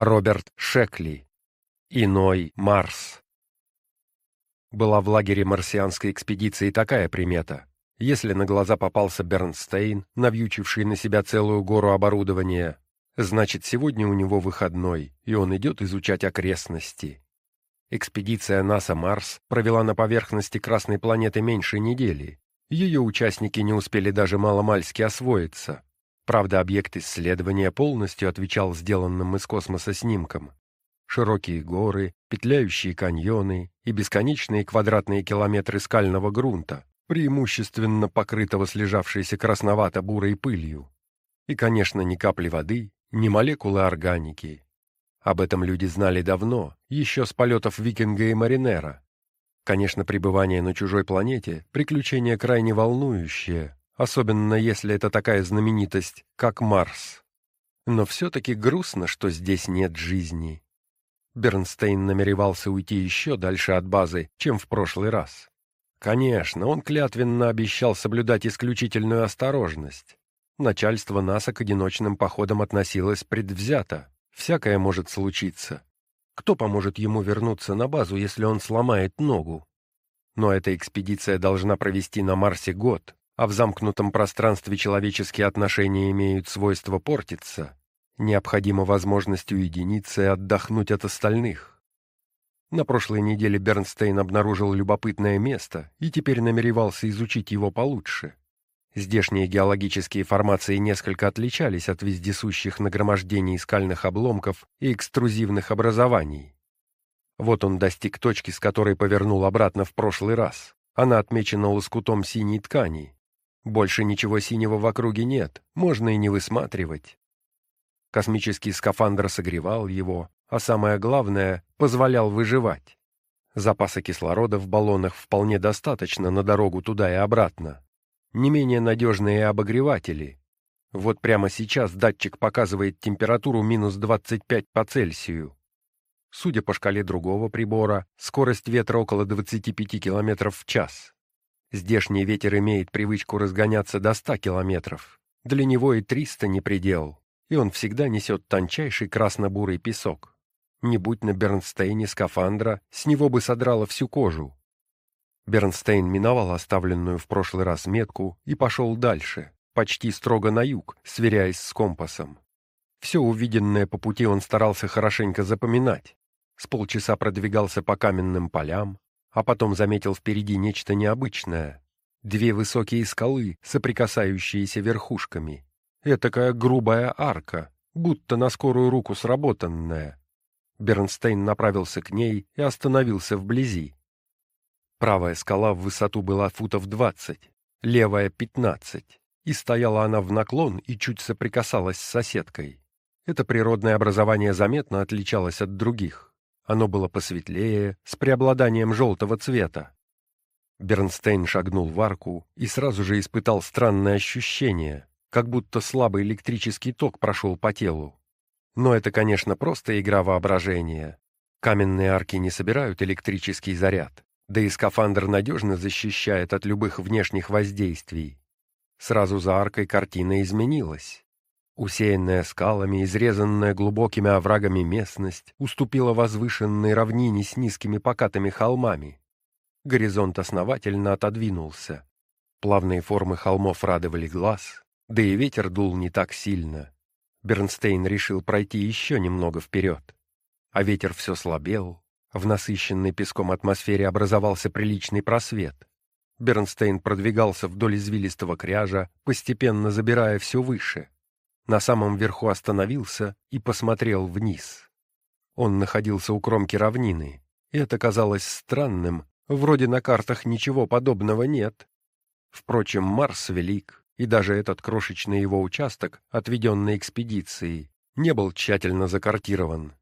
Роберт Шекли. Иной Марс. Была в лагере марсианской экспедиции такая примета. Если на глаза попался Бернстейн, навьючивший на себя целую гору оборудования, значит, сегодня у него выходной, и он идет изучать окрестности. Экспедиция НАСА «Марс» провела на поверхности Красной планеты меньше недели. Ее участники не успели даже маломальски освоиться. Правда, объект исследования полностью отвечал сделанным из космоса снимкам. Широкие горы, петляющие каньоны и бесконечные квадратные километры скального грунта, преимущественно покрытого слежавшейся красновато-бурой пылью. И, конечно, ни капли воды, ни молекулы органики. Об этом люди знали давно, еще с полетов Викинга и Маринера. Конечно, пребывание на чужой планете — приключение крайне волнующее, особенно если это такая знаменитость, как Марс. Но все-таки грустно, что здесь нет жизни. Бернстейн намеревался уйти еще дальше от базы, чем в прошлый раз. Конечно, он клятвенно обещал соблюдать исключительную осторожность. Начальство НАСА к одиночным походам относилось предвзято. Всякое может случиться. Кто поможет ему вернуться на базу, если он сломает ногу? Но эта экспедиция должна провести на Марсе год, а в замкнутом пространстве человеческие отношения имеют свойство портиться, необходима возможность уединиться и отдохнуть от остальных. На прошлой неделе Бернстейн обнаружил любопытное место и теперь намеревался изучить его получше. Здешние геологические формации несколько отличались от вездесущих нагромождений скальных обломков и экструзивных образований. Вот он достиг точки, с которой повернул обратно в прошлый раз. Она отмечена лоскутом синей ткани, больше ничего синего в округе нет, можно и не высматривать. Космический скафандр согревал его, а самое главное, позволял выживать. Запаса кислорода в баллонах вполне достаточно на дорогу туда и обратно. Не менее надежные обогреватели. Вот прямо сейчас датчик показывает температуру минус 25 по Цельсию. Судя по шкале другого прибора, скорость ветра около 25 км в час. Здешний ветер имеет привычку разгоняться до ста километров. Для него и триста не предел, и он всегда несет тончайший красно-бурый песок. Не будь на Бернстейне скафандра, с него бы содрало всю кожу. Бернстейн миновал оставленную в прошлый раз метку и пошел дальше, почти строго на юг, сверяясь с компасом. Все увиденное по пути он старался хорошенько запоминать. С полчаса продвигался по каменным полям, а потом заметил впереди нечто необычное. Две высокие скалы, соприкасающиеся верхушками. Этакая грубая арка, будто на скорую руку сработанная. Бернстейн направился к ней и остановился вблизи. Правая скала в высоту была футов двадцать, левая — пятнадцать, и стояла она в наклон и чуть соприкасалась с соседкой. Это природное образование заметно отличалось от других. Оно было посветлее, с преобладанием желтого цвета. Бернстейн шагнул в арку и сразу же испытал странное ощущение, как будто слабый электрический ток прошел по телу. Но это, конечно, просто игра воображения. Каменные арки не собирают электрический заряд, да и скафандр надежно защищает от любых внешних воздействий. Сразу за аркой картина изменилась. Усеянная скалами, изрезанная глубокими оврагами местность уступила возвышенной равнине с низкими покатыми холмами. Горизонт основательно отодвинулся. Плавные формы холмов радовали глаз, да и ветер дул не так сильно. Бернстейн решил пройти еще немного вперед. А ветер все слабел, в насыщенной песком атмосфере образовался приличный просвет. Бернстейн продвигался вдоль извилистого кряжа, постепенно забирая все выше — на самом верху остановился и посмотрел вниз. Он находился у кромки равнины, и это казалось странным, вроде на картах ничего подобного нет. Впрочем, Марс велик, и даже этот крошечный его участок, отведенный экспедицией, не был тщательно закартирован.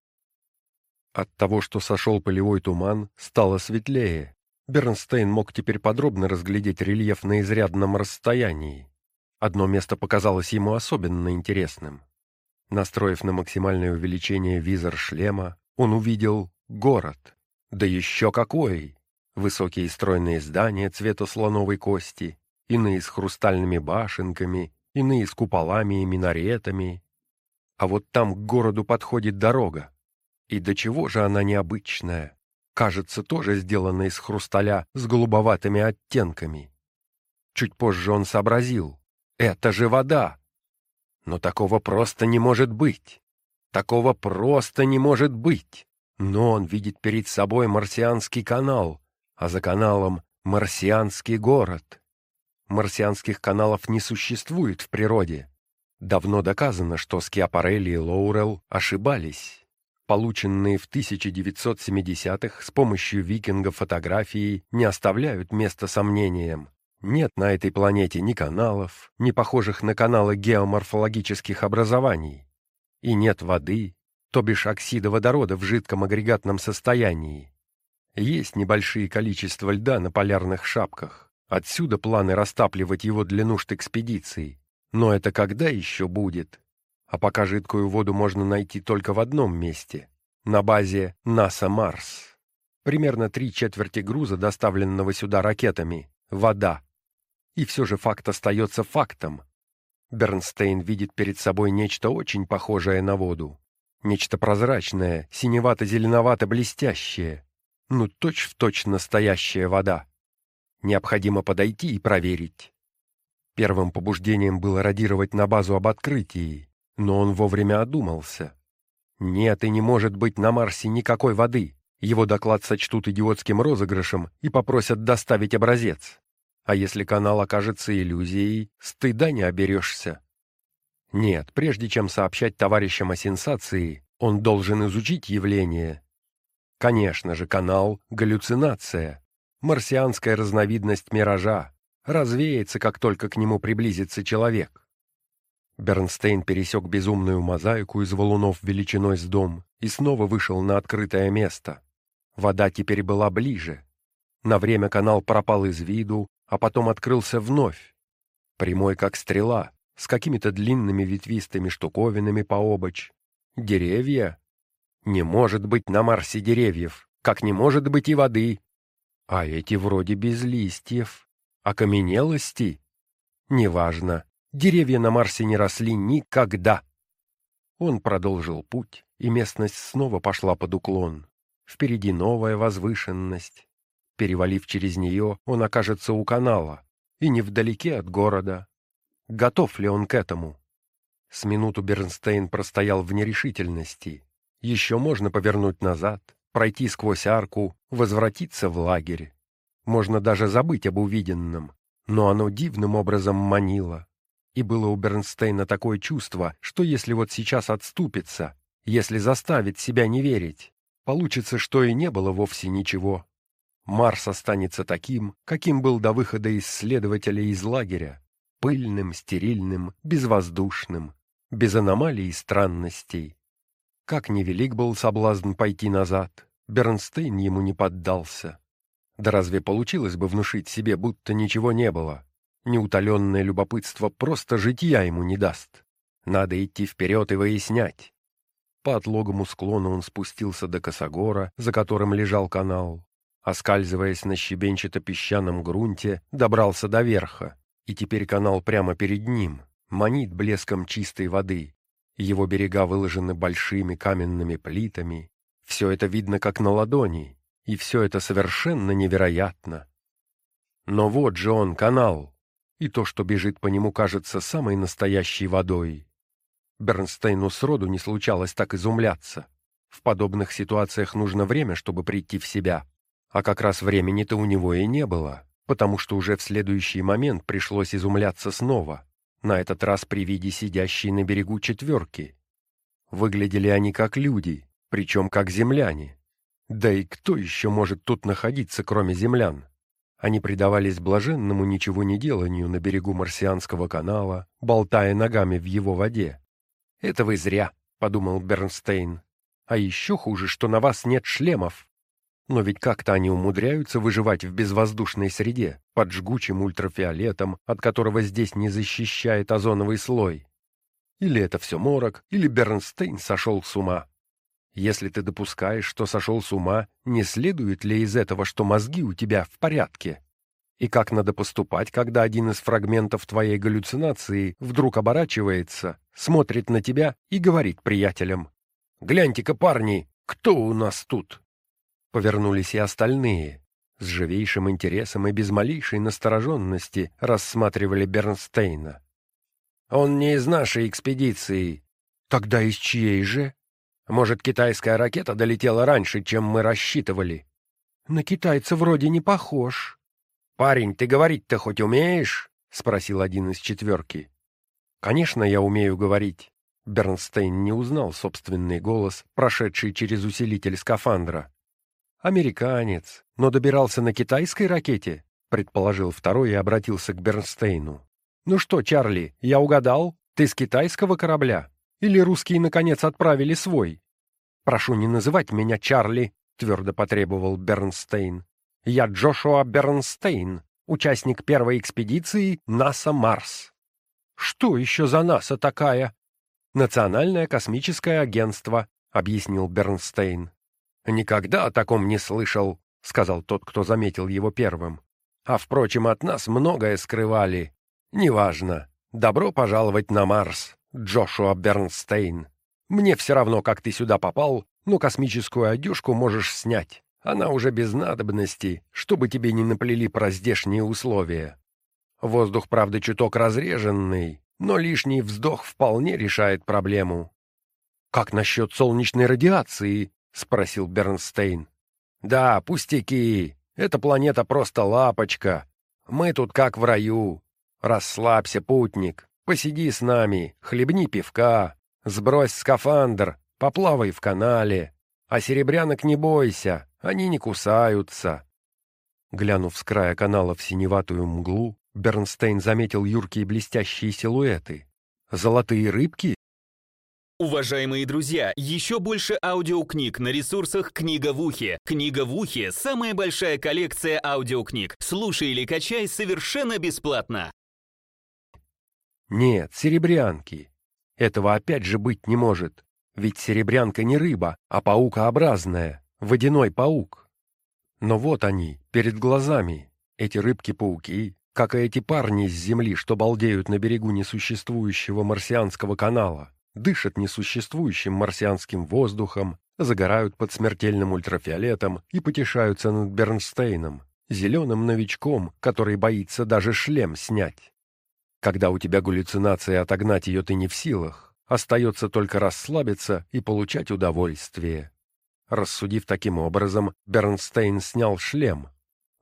От того, что сошел полевой туман, стало светлее. Бернстейн мог теперь подробно разглядеть рельеф на изрядном расстоянии. Одно место показалось ему особенно интересным. Настроив на максимальное увеличение визор шлема, он увидел город. Да еще какой! Высокие стройные здания цвета слоновой кости, иные с хрустальными башенками, иные с куполами и минаретами. А вот там к городу подходит дорога. И до чего же она необычная. Кажется, тоже сделана из хрусталя с голубоватыми оттенками. Чуть позже он сообразил. Это же вода! Но такого просто не может быть. Такого просто не может быть. Но он видит перед собой марсианский канал, а за каналом марсианский город. Марсианских каналов не существует в природе. Давно доказано, что Скиапарелли и Лоурел ошибались. Полученные в 1970-х с помощью викингов фотографии не оставляют места сомнениям. Нет на этой планете ни каналов, ни похожих на каналы геоморфологических образований. И нет воды, то бишь оксида водорода в жидком агрегатном состоянии. Есть небольшие количества льда на полярных шапках. Отсюда планы растапливать его для нужд экспедиции. Но это когда еще будет? А пока жидкую воду можно найти только в одном месте — на базе НАСА Марс. Примерно три четверти груза, доставленного сюда ракетами — вода. И все же факт остается фактом. Бернстейн видит перед собой нечто очень похожее на воду. Нечто прозрачное, синевато-зеленовато-блестящее. Ну, точь-в-точь точь настоящая вода. Необходимо подойти и проверить. Первым побуждением было радировать на базу об открытии, но он вовремя одумался. Нет и не может быть на Марсе никакой воды. Его доклад сочтут идиотским розыгрышем и попросят доставить образец. А если канал окажется иллюзией, стыда не оберешься. Нет, прежде чем сообщать товарищам о сенсации, он должен изучить явление. Конечно же, канал — галлюцинация, марсианская разновидность миража, развеется, как только к нему приблизится человек. Бернстейн пересек безумную мозаику из валунов величиной с дом и снова вышел на открытое место. Вода теперь была ближе. На время канал пропал из виду, а потом открылся вновь. Прямой, как стрела, с какими-то длинными ветвистыми штуковинами пообочь. Деревья? Не может быть на Марсе деревьев, как не может быть и воды. А эти вроде без листьев. Окаменелости? Неважно. Деревья на Марсе не росли никогда. Он продолжил путь, и местность снова пошла под уклон. Впереди новая возвышенность. Перевалив через нее, он окажется у канала, и невдалеке от города. Готов ли он к этому? С минуту Бернстейн простоял в нерешительности. Еще можно повернуть назад, пройти сквозь арку, возвратиться в лагерь. Можно даже забыть об увиденном, но оно дивным образом манило. И было у Бернстейна такое чувство, что если вот сейчас отступится, если заставит себя не верить, получится, что и не было вовсе ничего. Марс останется таким, каким был до выхода исследователя из лагеря, пыльным, стерильным, безвоздушным, без аномалий и странностей. Как невелик был соблазн пойти назад, Бернстейн ему не поддался. Да разве получилось бы внушить себе, будто ничего не было? Неутоленное любопытство просто житья ему не даст. Надо идти вперед и выяснять. По отлогому склону он спустился до косогора, за которым лежал канал. Оскальзываясь на щебенчато-песчаном грунте, добрался до верха, и теперь канал прямо перед ним, манит блеском чистой воды. Его берега выложены большими каменными плитами. Все это видно как на ладони, и все это совершенно невероятно. Но вот же он, канал, и то, что бежит по нему, кажется самой настоящей водой. Бернстейну сроду не случалось так изумляться. В подобных ситуациях нужно время, чтобы прийти в себя. А как раз времени-то у него и не было, потому что уже в следующий момент пришлось изумляться снова, на этот раз при виде сидящей на берегу четверки. Выглядели они как люди, причем как земляне. Да и кто еще может тут находиться, кроме землян? Они предавались блаженному ничего не деланию на берегу Марсианского канала, болтая ногами в его воде. «Это вы зря», — подумал Бернстейн. «А еще хуже, что на вас нет шлемов. Но ведь как-то они умудряются выживать в безвоздушной среде, под жгучим ультрафиолетом, от которого здесь не защищает озоновый слой. Или это все морок, или Бернстейн сошел с ума. Если ты допускаешь, что сошел с ума, не следует ли из этого, что мозги у тебя в порядке? И как надо поступать, когда один из фрагментов твоей галлюцинации вдруг оборачивается, смотрит на тебя и говорит приятелям. «Гляньте-ка, парни, кто у нас тут?» Повернулись и остальные. С живейшим интересом и без малейшей настороженности рассматривали Бернстейна. «Он не из нашей экспедиции». «Тогда из чьей же?» «Может, китайская ракета долетела раньше, чем мы рассчитывали?» «На китайца вроде не похож». «Парень, ты говорить-то хоть умеешь?» — спросил один из четверки. «Конечно, я умею говорить». Бернстейн не узнал собственный голос, прошедший через усилитель скафандра. «Американец, но добирался на китайской ракете», — предположил второй и обратился к Бернстейну. «Ну что, Чарли, я угадал? Ты с китайского корабля? Или русские, наконец, отправили свой?» «Прошу не называть меня Чарли», — твердо потребовал Бернстейн. «Я Джошуа Бернстейн, участник первой экспедиции НАСА Марс». «Что еще за НАСА такая?» «Национальное космическое агентство», — объяснил Бернстейн. «Никогда о таком не слышал», — сказал тот, кто заметил его первым. «А, впрочем, от нас многое скрывали. Неважно. Добро пожаловать на Марс, Джошуа Бернстейн. Мне все равно, как ты сюда попал, но космическую одежку можешь снять. Она уже без надобности, чтобы тебе не наплели про здешние условия. Воздух, правда, чуток разреженный, но лишний вздох вполне решает проблему. Как насчет солнечной радиации? — спросил Бернстейн. «Да, пустяки. Эта планета просто лапочка. Мы тут как в раю. Расслабься, путник. Посиди с нами, хлебни пивка, сбрось скафандр, поплавай в канале. А серебрянок не бойся, они не кусаются». Глянув с края канала в синеватую мглу, Бернстейн заметил юркие блестящие силуэты. «Золотые рыбки?» Уважаемые друзья, еще больше аудиокниг на ресурсах «Книга в ухе». «Книга в ухе» — самая большая коллекция аудиокниг. Слушай или качай совершенно бесплатно. Нет, серебрянки. Этого опять же быть не может. Ведь серебрянка не рыба, а паукообразная, водяной паук. Но вот они, перед глазами, эти рыбки-пауки, как и эти парни с земли, что балдеют на берегу несуществующего марсианского канала дышат несуществующим марсианским воздухом, загорают под смертельным ультрафиолетом и потешаются над Бернстейном, зеленым новичком, который боится даже шлем снять. Когда у тебя галлюцинация, отогнать ее ты не в силах, остается только расслабиться и получать удовольствие. Рассудив таким образом, Бернстейн снял шлем.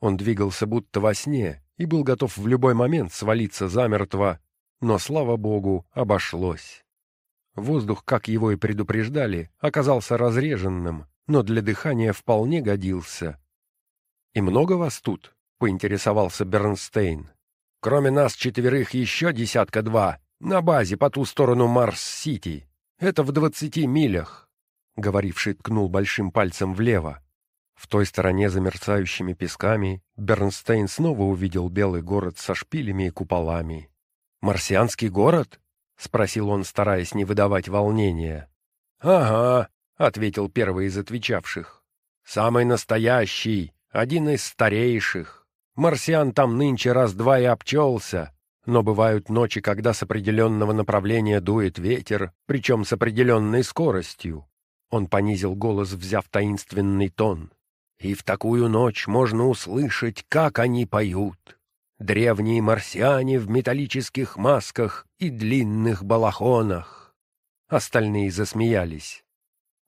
Он двигался будто во сне и был готов в любой момент свалиться замертво, но, слава богу, обошлось. Воздух, как его и предупреждали, оказался разреженным, но для дыхания вполне годился. «И много вас тут?» — поинтересовался Бернстейн. «Кроме нас четверых еще десятка-два, на базе по ту сторону Марс-Сити. Это в двадцати милях», — говоривший ткнул большим пальцем влево. В той стороне за мерцающими песками Бернстейн снова увидел белый город со шпилями и куполами. «Марсианский город?» — спросил он, стараясь не выдавать волнения. «Ага», — ответил первый из отвечавших. «Самый настоящий, один из старейших. Марсиан там нынче раз-два и обчелся, но бывают ночи, когда с определенного направления дует ветер, причем с определенной скоростью». Он понизил голос, взяв таинственный тон. «И в такую ночь можно услышать, как они поют. Древние марсиане в металлических масках и длинных балахонах. Остальные засмеялись.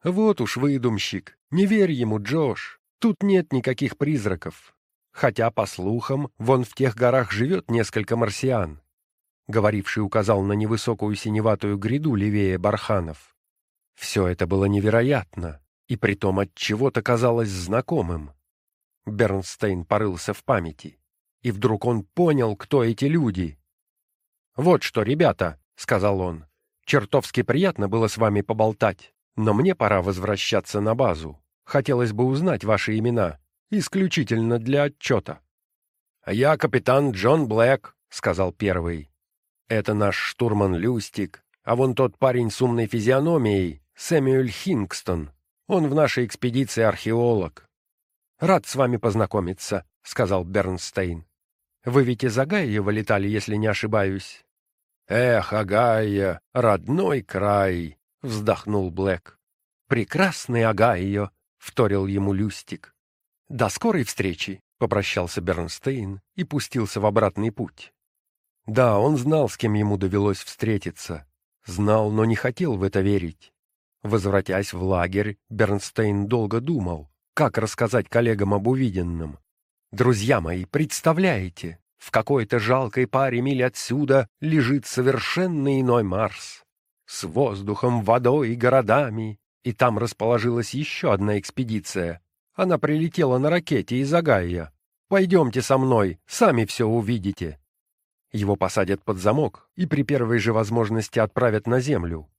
Вот уж выдумщик. Не верь ему, Джош. Тут нет никаких призраков. Хотя, по слухам, вон в тех горах живет несколько марсиан. Говоривший указал на невысокую синеватую гряду левее барханов. Все это было невероятно, и притом от чего-то казалось знакомым. Бернстейн порылся в памяти. И вдруг он понял, кто эти люди. «Вот что, ребята», — сказал он, — «чертовски приятно было с вами поболтать, но мне пора возвращаться на базу. Хотелось бы узнать ваши имена, исключительно для отчета». «Я капитан Джон Блэк», — сказал первый. «Это наш штурман Люстик, а вон тот парень с умной физиономией, Сэмюэль Хингстон. Он в нашей экспедиции археолог». «Рад с вами познакомиться», — сказал Бернстейн. Вы ведь из Агайева летали, если не ошибаюсь?» «Эх, Агайя, родной край!» — вздохнул Блэк. «Прекрасный Агайо!» — вторил ему Люстик. «До скорой встречи!» — попрощался Бернстейн и пустился в обратный путь. Да, он знал, с кем ему довелось встретиться. Знал, но не хотел в это верить. Возвратясь в лагерь, Бернстейн долго думал, как рассказать коллегам об увиденном. «Друзья мои, представляете, в какой-то жалкой паре миль отсюда лежит совершенно иной Марс. С воздухом, водой и городами. И там расположилась еще одна экспедиция. Она прилетела на ракете из Агая. Пойдемте со мной, сами все увидите. Его посадят под замок и при первой же возможности отправят на землю.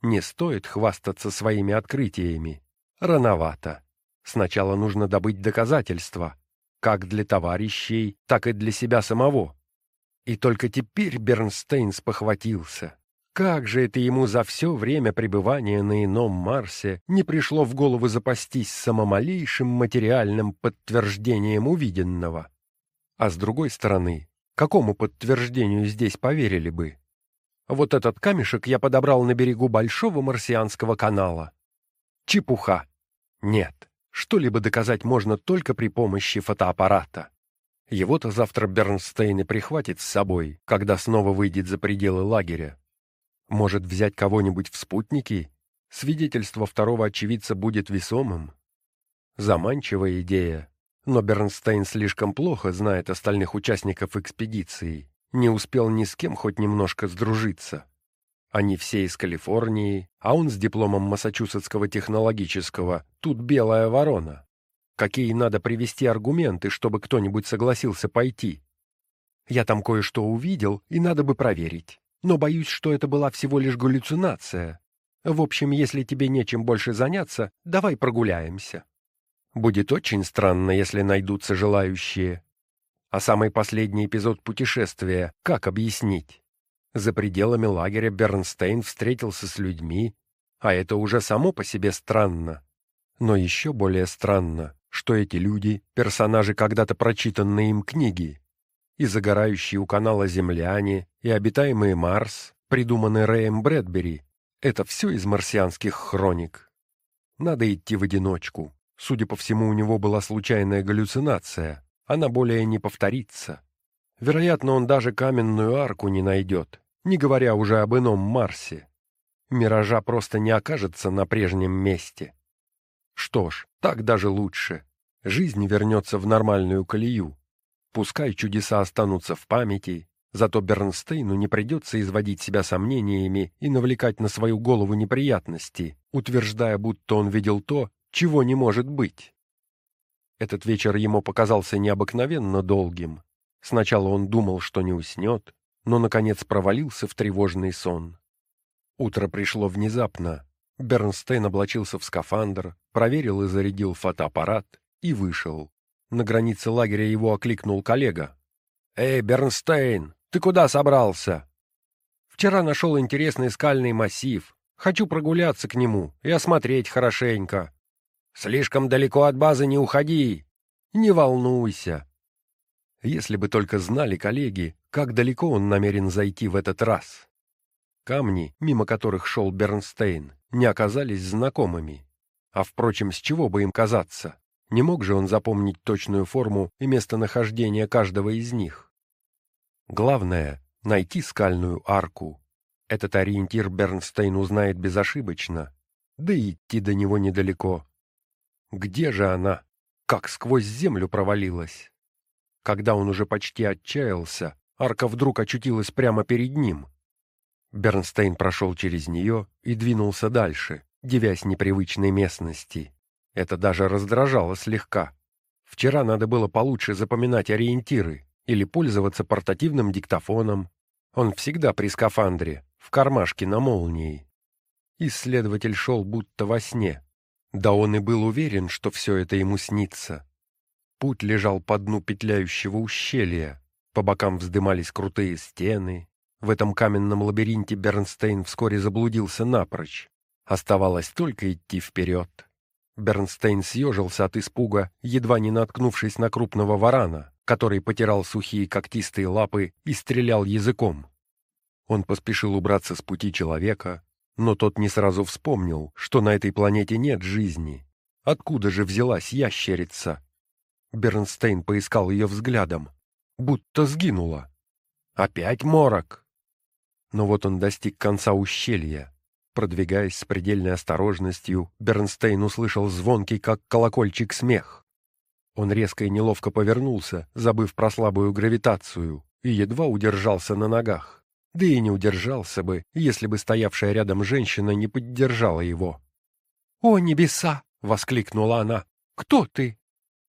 Не стоит хвастаться своими открытиями. Рановато. Сначала нужно добыть доказательства, как для товарищей, так и для себя самого. И только теперь Бернстейн спохватился. Как же это ему за все время пребывания на ином Марсе не пришло в голову запастись самомалейшим материальным подтверждением увиденного? А с другой стороны, Какому подтверждению здесь поверили бы? Вот этот камешек я подобрал на берегу большого марсианского канала. Чепуха. Нет, что-либо доказать можно только при помощи фотоаппарата. Его-то завтра Бернстейн и прихватит с собой, когда снова выйдет за пределы лагеря. Может взять кого-нибудь в спутники? Свидетельство второго очевидца будет весомым. Заманчивая идея, но Бернстейн слишком плохо знает остальных участников экспедиции, не успел ни с кем хоть немножко сдружиться. Они все из Калифорнии, а он с дипломом Массачусетского технологического, тут белая ворона. Какие надо привести аргументы, чтобы кто-нибудь согласился пойти? Я там кое-что увидел, и надо бы проверить. Но боюсь, что это была всего лишь галлюцинация. В общем, если тебе нечем больше заняться, давай прогуляемся. Будет очень странно, если найдутся желающие. А самый последний эпизод путешествия как объяснить? За пределами лагеря Бернстейн встретился с людьми, а это уже само по себе странно. Но еще более странно, что эти люди — персонажи когда-то прочитанные им книги. И загорающие у канала земляне, и обитаемый Марс, придуманный Рэем Брэдбери — это все из марсианских хроник. Надо идти в одиночку, Судя по всему, у него была случайная галлюцинация. Она более не повторится. Вероятно, он даже каменную арку не найдет, не говоря уже об ином Марсе. Миража просто не окажется на прежнем месте. Что ж, так даже лучше. Жизнь вернется в нормальную колею. Пускай чудеса останутся в памяти, зато Бернстейну не придется изводить себя сомнениями и навлекать на свою голову неприятности, утверждая, будто он видел то, чего не может быть. Этот вечер ему показался необыкновенно долгим. Сначала он думал, что не уснет, но, наконец, провалился в тревожный сон. Утро пришло внезапно. Бернстейн облачился в скафандр, проверил и зарядил фотоаппарат и вышел. На границе лагеря его окликнул коллега. «Эй, Бернстейн, ты куда собрался?» «Вчера нашел интересный скальный массив. Хочу прогуляться к нему и осмотреть хорошенько. Слишком далеко от базы не уходи. Не волнуйся. Если бы только знали коллеги, как далеко он намерен зайти в этот раз. Камни, мимо которых шел Бернстейн, не оказались знакомыми. А впрочем, с чего бы им казаться? Не мог же он запомнить точную форму и местонахождение каждого из них. Главное — найти скальную арку. Этот ориентир Бернстейн узнает безошибочно, да и идти до него недалеко. Где же она? Как сквозь землю провалилась? Когда он уже почти отчаялся, арка вдруг очутилась прямо перед ним. Бернстейн прошел через нее и двинулся дальше, девясь непривычной местности. Это даже раздражало слегка. Вчера надо было получше запоминать ориентиры или пользоваться портативным диктофоном. Он всегда при скафандре, в кармашке на молнии. Исследователь шел будто во сне, да он и был уверен, что все это ему снится. Путь лежал по дну петляющего ущелья, по бокам вздымались крутые стены. В этом каменном лабиринте Бернстейн вскоре заблудился напрочь. Оставалось только идти вперед. Бернстейн съежился от испуга, едва не наткнувшись на крупного варана. который потирал сухие когтистые лапы и стрелял языком. Он поспешил убраться с пути человека, но тот не сразу вспомнил, что на этой планете нет жизни. Откуда же взялась ящерица? Бернстейн поискал ее взглядом, будто сгинула. Опять морок! Но вот он достиг конца ущелья. Продвигаясь с предельной осторожностью, Бернстейн услышал звонкий, как колокольчик, смех. Он резко и неловко повернулся, забыв про слабую гравитацию, и едва удержался на ногах. Да и не удержался бы, если бы стоявшая рядом женщина не поддержала его. «О, небеса!» — воскликнула она. «Кто ты?»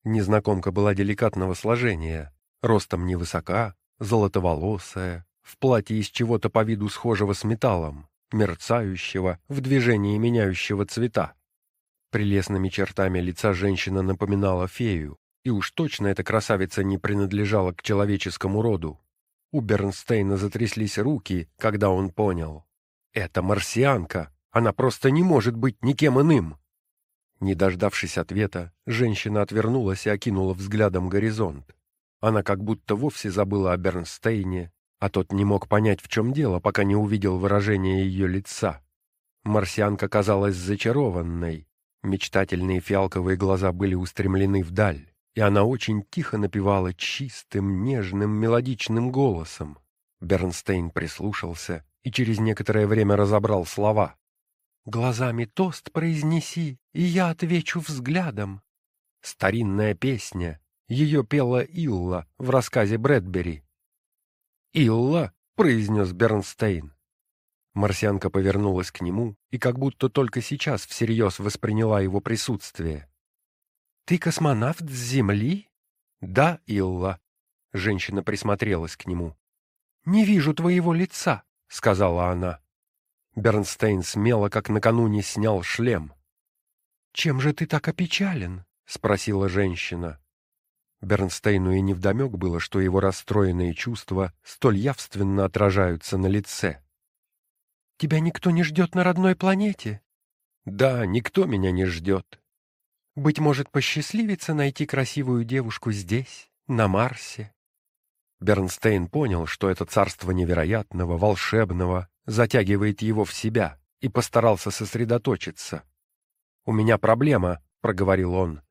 Незнакомка была деликатного сложения, ростом невысока, золотоволосая, в платье из чего-то по виду схожего с металлом, мерцающего, в движении меняющего цвета. Прелестными чертами лица женщина напоминала фею, и уж точно эта красавица не принадлежала к человеческому роду. У Бернстейна затряслись руки, когда он понял. Это марсианка, она просто не может быть никем иным. Не дождавшись ответа, женщина отвернулась и окинула взглядом горизонт. Она как будто вовсе забыла о Бернстейне, а тот не мог понять, в чем дело, пока не увидел выражение ее лица. Марсианка казалась зачарованной. Мечтательные фиалковые глаза были устремлены вдаль, и она очень тихо напевала чистым, нежным, мелодичным голосом. Бернстейн прислушался и через некоторое время разобрал слова. Глазами тост произнеси, и я отвечу взглядом. Старинная песня. Ее пела Илла в рассказе Брэдбери. «Илла!» — произнес Бернстейн. Марсианка повернулась к нему и как будто только сейчас всерьез восприняла его присутствие. «Ты космонавт с Земли?» «Да, Илла». Женщина присмотрелась к нему. «Не вижу твоего лица», — сказала она. Бернстейн смело, как накануне, снял шлем. «Чем же ты так опечален?» — спросила женщина. Бернстейну и невдомек было, что его расстроенные чувства столь явственно отражаются на лице. «Тебя никто не ждет на родной планете?» «Да, никто меня не ждет. Быть может, посчастливится найти красивую девушку здесь, на Марсе?» Бернстейн понял, что это царство невероятного, волшебного, затягивает его в себя, и постарался сосредоточиться. «У меня проблема», — проговорил он.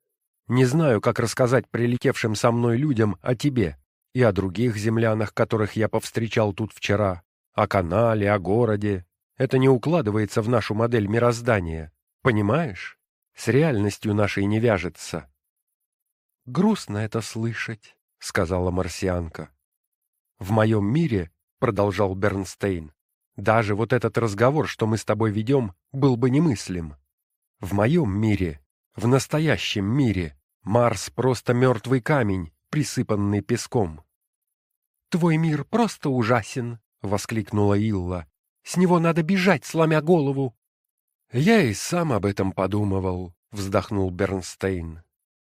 «Не знаю, как рассказать прилетевшим со мной людям о тебе и о других землянах, которых я повстречал тут вчера, о канале, о городе. Это не укладывается в нашу модель мироздания. Понимаешь? С реальностью нашей не вяжется». «Грустно это слышать», — сказала марсианка. «В моем мире», — продолжал Бернстейн, даже вот этот разговор, что мы с тобой ведем, был бы немыслим. В моем мире, в настоящем мире, Марс просто мертвый камень, присыпанный песком. «Твой мир просто ужасен!» — воскликнула Илла. «С него надо бежать, сломя голову!» «Я и сам об этом подумывал», — вздохнул Бернстейн.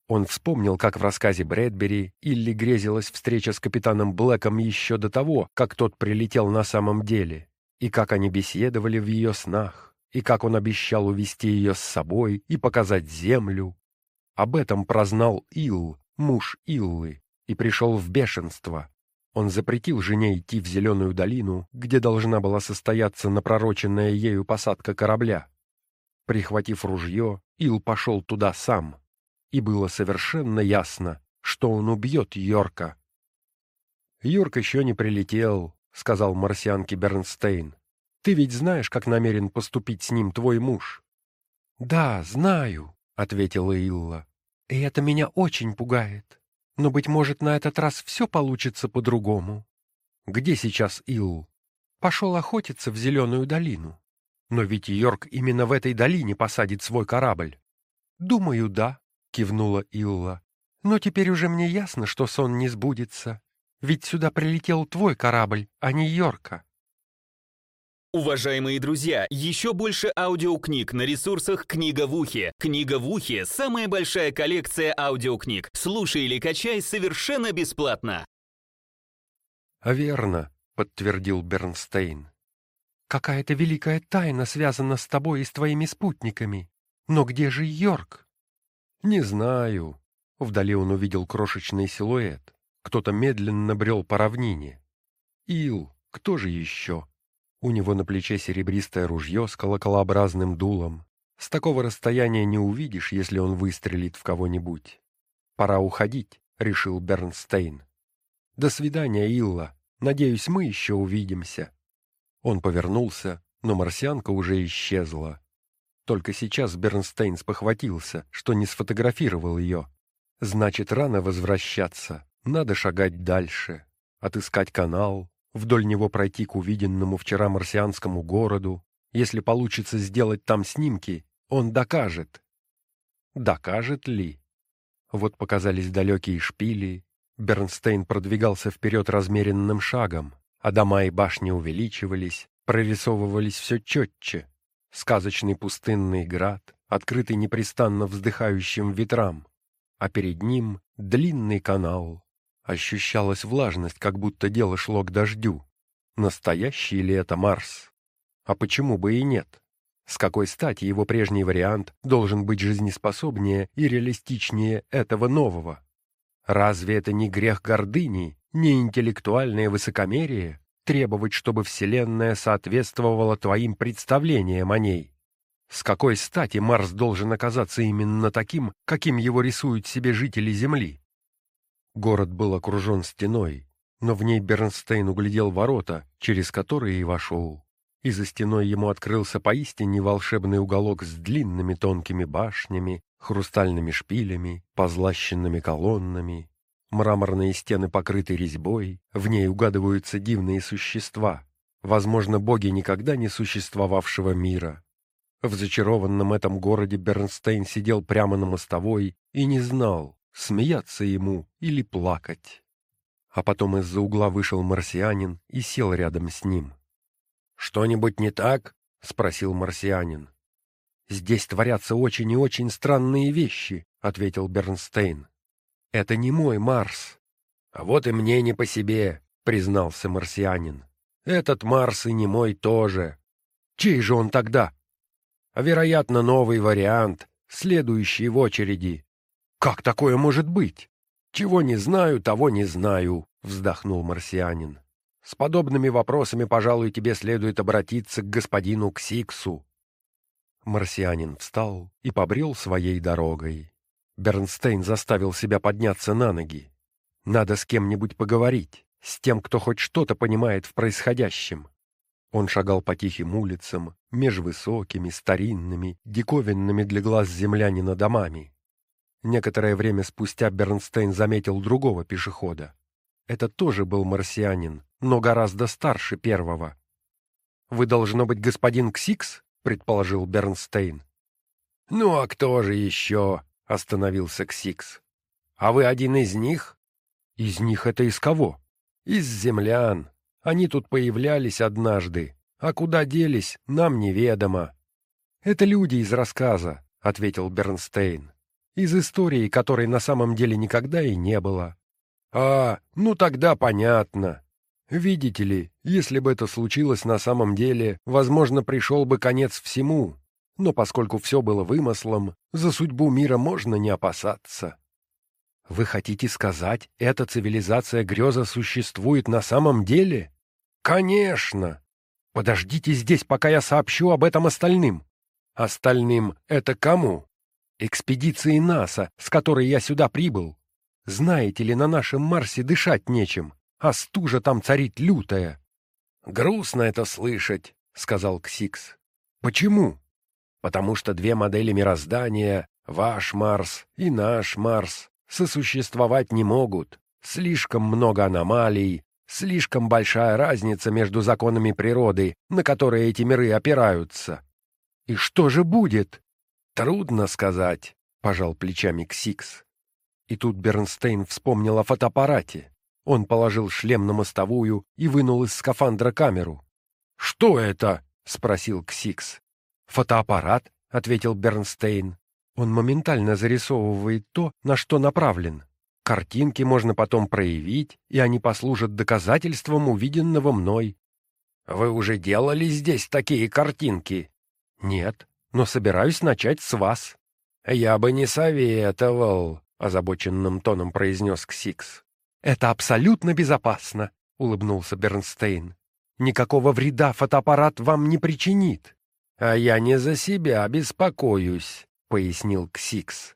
Он вспомнил, как в рассказе Брэдбери Илли грезилась встреча с капитаном Блэком еще до того, как тот прилетел на самом деле и как они беседовали в ее снах, и как он обещал увести ее с собой и показать землю. Об этом прознал Ил, муж Иллы, и пришел в бешенство. Он запретил жене идти в Зеленую долину, где должна была состояться напророченная ею посадка корабля. Прихватив ружье, Ил пошел туда сам, и было совершенно ясно, что он убьет Йорка. Йорк еще не прилетел, — сказал марсианке Бернстейн. «Ты ведь знаешь, как намерен поступить с ним твой муж?» «Да, знаю», — ответила Илла. «И это меня очень пугает. Но, быть может, на этот раз все получится по-другому». «Где сейчас Илл?» «Пошел охотиться в Зеленую долину». «Но ведь Йорк именно в этой долине посадит свой корабль». «Думаю, да», — кивнула Илла. «Но теперь уже мне ясно, что сон не сбудется. Ведь сюда прилетел твой корабль, а не Йорка. Уважаемые друзья, еще больше аудиокниг на ресурсах «Книга в ухе». «Книга в ухе» — самая большая коллекция аудиокниг. Слушай или качай совершенно бесплатно. «А «Верно», — подтвердил Бернстейн. «Какая-то великая тайна связана с тобой и с твоими спутниками. Но где же Йорк?» «Не знаю». Вдали он увидел крошечный силуэт. Кто-то медленно брел по равнине. Ил, кто же еще? У него на плече серебристое ружье с колоколообразным дулом. С такого расстояния не увидишь, если он выстрелит в кого-нибудь. «Пора уходить», — решил Бернстейн. «До свидания, Илла. Надеюсь, мы еще увидимся». Он повернулся, но марсианка уже исчезла. Только сейчас Бернстейн спохватился, что не сфотографировал ее. Значит, рано возвращаться, надо шагать дальше, отыскать канал, вдоль него пройти к увиденному вчера марсианскому городу. Если получится сделать там снимки, он докажет. Докажет ли? Вот показались далекие шпили. Бернстейн продвигался вперед размеренным шагом, а дома и башни увеличивались, прорисовывались все четче. Сказочный пустынный град, открытый непрестанно вздыхающим ветрам, а перед ним длинный канал, Ощущалась влажность, как будто дело шло к дождю. Настоящий ли это Марс? А почему бы и нет? С какой стати его прежний вариант должен быть жизнеспособнее и реалистичнее этого нового? Разве это не грех гордыни, не интеллектуальное высокомерие требовать, чтобы Вселенная соответствовала твоим представлениям о ней? С какой стати Марс должен оказаться именно таким, каким его рисуют себе жители Земли? Город был окружен стеной, но в ней Бернстейн углядел ворота, через которые и вошел. И за стеной ему открылся поистине волшебный уголок с длинными тонкими башнями, хрустальными шпилями, позлащенными колоннами. Мраморные стены покрыты резьбой, в ней угадываются дивные существа, возможно, боги никогда не существовавшего мира. В зачарованном этом городе Бернстейн сидел прямо на мостовой и не знал, смеяться ему или плакать. А потом из-за угла вышел марсианин и сел рядом с ним. «Что-нибудь не так?» — спросил марсианин. «Здесь творятся очень и очень странные вещи», — ответил Бернстейн. «Это не мой Марс». «А вот и мне не по себе», — признался марсианин. «Этот Марс и не мой тоже. Чей же он тогда?» «Вероятно, новый вариант, следующий в очереди. «Как такое может быть?» «Чего не знаю, того не знаю», — вздохнул марсианин. «С подобными вопросами, пожалуй, тебе следует обратиться к господину Ксиксу». Марсианин встал и побрел своей дорогой. Бернстейн заставил себя подняться на ноги. Надо с кем-нибудь поговорить, с тем, кто хоть что-то понимает в происходящем. Он шагал по тихим улицам, меж высокими, старинными, диковинными для глаз землянина домами. Некоторое время спустя Бернстейн заметил другого пешехода. Это тоже был марсианин, но гораздо старше первого. «Вы, должно быть, господин Ксикс?» — предположил Бернстейн. «Ну, а кто же еще?» — остановился Ксикс. «А вы один из них?» «Из них это из кого?» «Из землян. Они тут появлялись однажды. А куда делись, нам неведомо». «Это люди из рассказа», — ответил Бернстейн. Из истории, которой на самом деле никогда и не было. А, ну тогда понятно. Видите ли, если бы это случилось на самом деле, возможно, пришел бы конец всему. Но поскольку все было вымыслом, за судьбу мира можно не опасаться. Вы хотите сказать, эта цивилизация греза существует на самом деле? Конечно. Подождите здесь, пока я сообщу об этом остальным. Остальным это кому? Экспедиции НАСА, с которой я сюда прибыл. Знаете ли, на нашем Марсе дышать нечем, а стужа там царит лютая. — Грустно это слышать, — сказал Ксикс. — Почему? — Потому что две модели мироздания, ваш Марс и наш Марс, сосуществовать не могут. Слишком много аномалий, слишком большая разница между законами природы, на которые эти миры опираются. И что же будет? «Трудно сказать», — пожал плечами Ксикс. И тут Бернстейн вспомнил о фотоаппарате. Он положил шлем на мостовую и вынул из скафандра камеру. «Что это?» — спросил Ксикс. «Фотоаппарат», — ответил Бернстейн. «Он моментально зарисовывает то, на что направлен. Картинки можно потом проявить, и они послужат доказательством увиденного мной». «Вы уже делали здесь такие картинки?» «Нет», но собираюсь начать с вас». «Я бы не советовал», — озабоченным тоном произнес Ксикс. «Это абсолютно безопасно», — улыбнулся Бернстейн. «Никакого вреда фотоаппарат вам не причинит». «А я не за себя беспокоюсь», — пояснил Ксикс.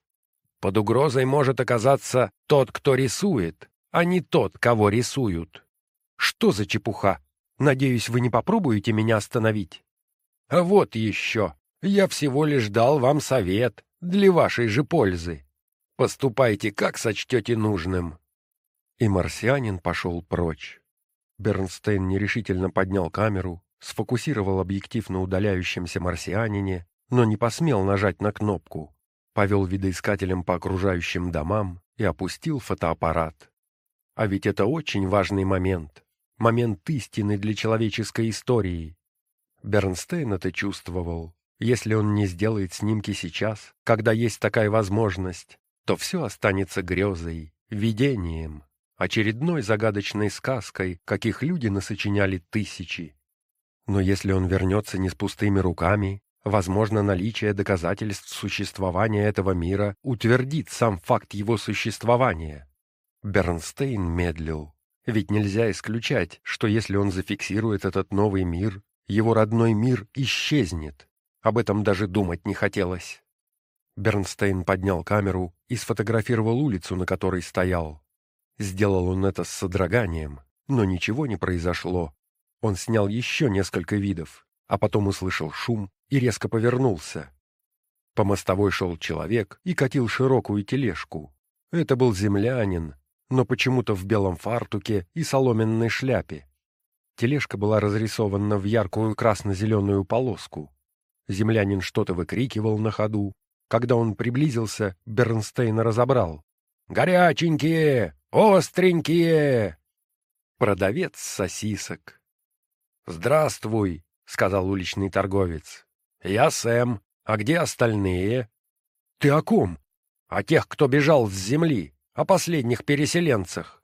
«Под угрозой может оказаться тот, кто рисует, а не тот, кого рисуют». «Что за чепуха? Надеюсь, вы не попробуете меня остановить?» «А вот еще. Я всего лишь дал вам совет для вашей же пользы. Поступайте, как сочтете нужным». И марсианин пошел прочь. Бернстейн нерешительно поднял камеру, сфокусировал объектив на удаляющемся марсианине, но не посмел нажать на кнопку, повел видоискателем по окружающим домам и опустил фотоаппарат. А ведь это очень важный момент, момент истины для человеческой истории. Бернстейн это чувствовал. Если он не сделает снимки сейчас, когда есть такая возможность, то все останется грезой, видением, очередной загадочной сказкой, каких люди насочиняли тысячи. Но если он вернется не с пустыми руками, возможно, наличие доказательств существования этого мира утвердит сам факт его существования. Бернстейн медлил. Ведь нельзя исключать, что если он зафиксирует этот новый мир, его родной мир исчезнет. Об этом даже думать не хотелось. Бернстейн поднял камеру и сфотографировал улицу, на которой стоял. Сделал он это с содроганием, но ничего не произошло. Он снял еще несколько видов, а потом услышал шум и резко повернулся. По мостовой шел человек и катил широкую тележку. Это был землянин, но почему-то в белом фартуке и соломенной шляпе. Тележка была разрисована в яркую красно-зеленую полоску. Землянин что-то выкрикивал на ходу. Когда он приблизился, Бернстейн разобрал. «Горяченькие! Остренькие!» Продавец сосисок. «Здравствуй!» — сказал уличный торговец. «Я Сэм. А где остальные?» «Ты о ком?» «О тех, кто бежал с земли о последних переселенцах.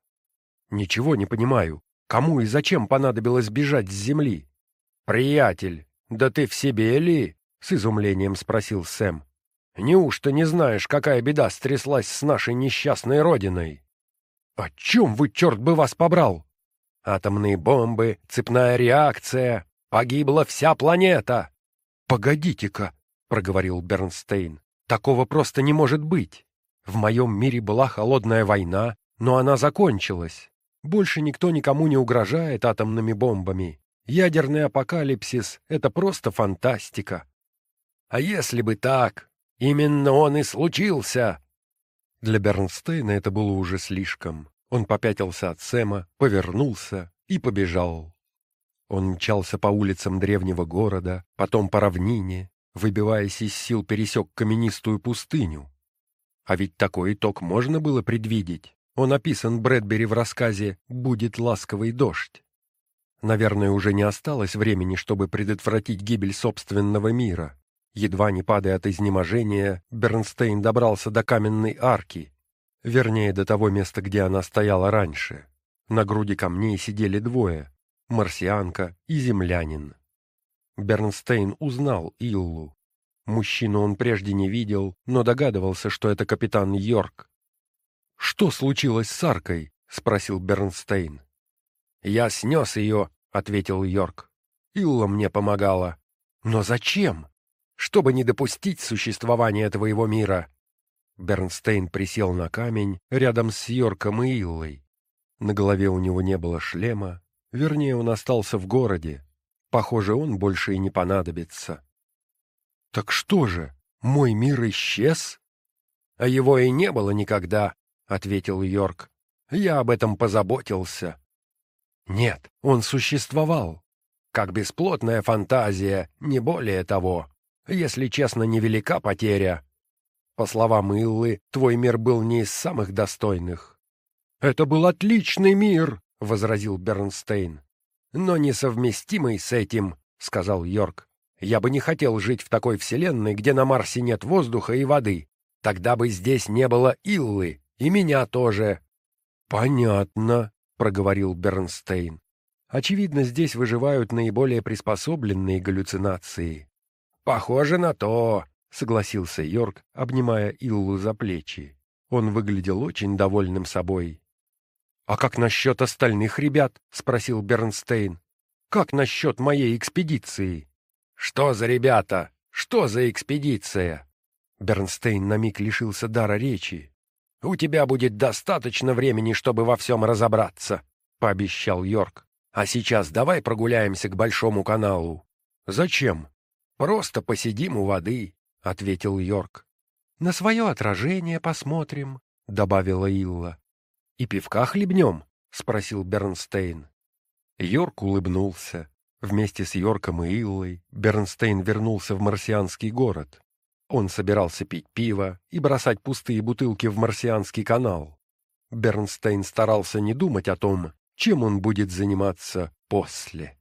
Ничего не понимаю. Кому и зачем понадобилось бежать с земли? Приятель, да ты в себе ли? С изумлением спросил Сэм. Неужто не знаешь, какая беда стряслась с нашей несчастной родиной? О чем вы, черт бы вас побрал? Атомные бомбы, цепная реакция. Погибла вся планета. Погодите-ка, проговорил Бернстейн. Такого просто не может быть. В моем мире была холодная война, но она закончилась. Больше никто никому не угрожает атомными бомбами. Ядерный апокалипсис — это просто фантастика. А если бы так, именно он и случился. Для Бернстейна это было уже слишком. Он попятился от Сэма, повернулся и побежал. Он мчался по улицам древнего города, потом по равнине, выбиваясь из сил, пересек каменистую пустыню. А ведь такой итог можно было предвидеть. Он описан Брэдбери в рассказе «Будет ласковый дождь». Наверное, уже не осталось времени, чтобы предотвратить гибель собственного мира. Едва не падая от изнеможения, Бернстейн добрался до каменной арки, вернее, до того места, где она стояла раньше. На груди камней сидели двое — марсианка и землянин. Бернстейн узнал Иллу. Мужчину он прежде не видел, но догадывался, что это капитан Йорк. «Что случилось с аркой?» — спросил Бернстейн. «Я снес ее», — ответил Йорк. «Илла мне помогала». «Но зачем?» «Чтобы не допустить существования твоего мира». Бернстейн присел на камень рядом с Йорком и Иллой. На голове у него не было шлема, вернее, он остался в городе. Похоже, он больше и не понадобится. «Так что же, мой мир исчез?» «А его и не было никогда», — ответил Йорк. «Я об этом позаботился». «Нет, он существовал. Как бесплотная фантазия, не более того. Если честно, невелика потеря. По словам Иллы, твой мир был не из самых достойных». «Это был отличный мир», — возразил Бернстейн. «Но несовместимый с этим», — сказал Йорк. Я бы не хотел жить в такой вселенной, где на Марсе нет воздуха и воды. Тогда бы здесь не было Иллы, и меня тоже. — Понятно, — проговорил Бернстейн. Очевидно, здесь выживают наиболее приспособленные галлюцинации. — Похоже на то, — согласился Йорк, обнимая Иллу за плечи. Он выглядел очень довольным собой. «А как насчет остальных ребят?» — спросил Бернстейн. «Как насчет моей экспедиции?» «Что за ребята? Что за экспедиция?» Бернстейн на миг лишился дара речи. «У тебя будет достаточно времени, чтобы во всем разобраться», — пообещал Йорк. «А сейчас давай прогуляемся к Большому каналу». «Зачем?» «Просто посидим у воды», — ответил Йорк. «На свое отражение посмотрим», — добавила Илла. «И пивка хлебнем?» — спросил Бернстейн. Йорк улыбнулся. Вместе с Йорком и Иллой Бернстейн вернулся в марсианский город. Он собирался пить пиво и бросать пустые бутылки в марсианский канал. Бернстейн старался не думать о том, чем он будет заниматься после.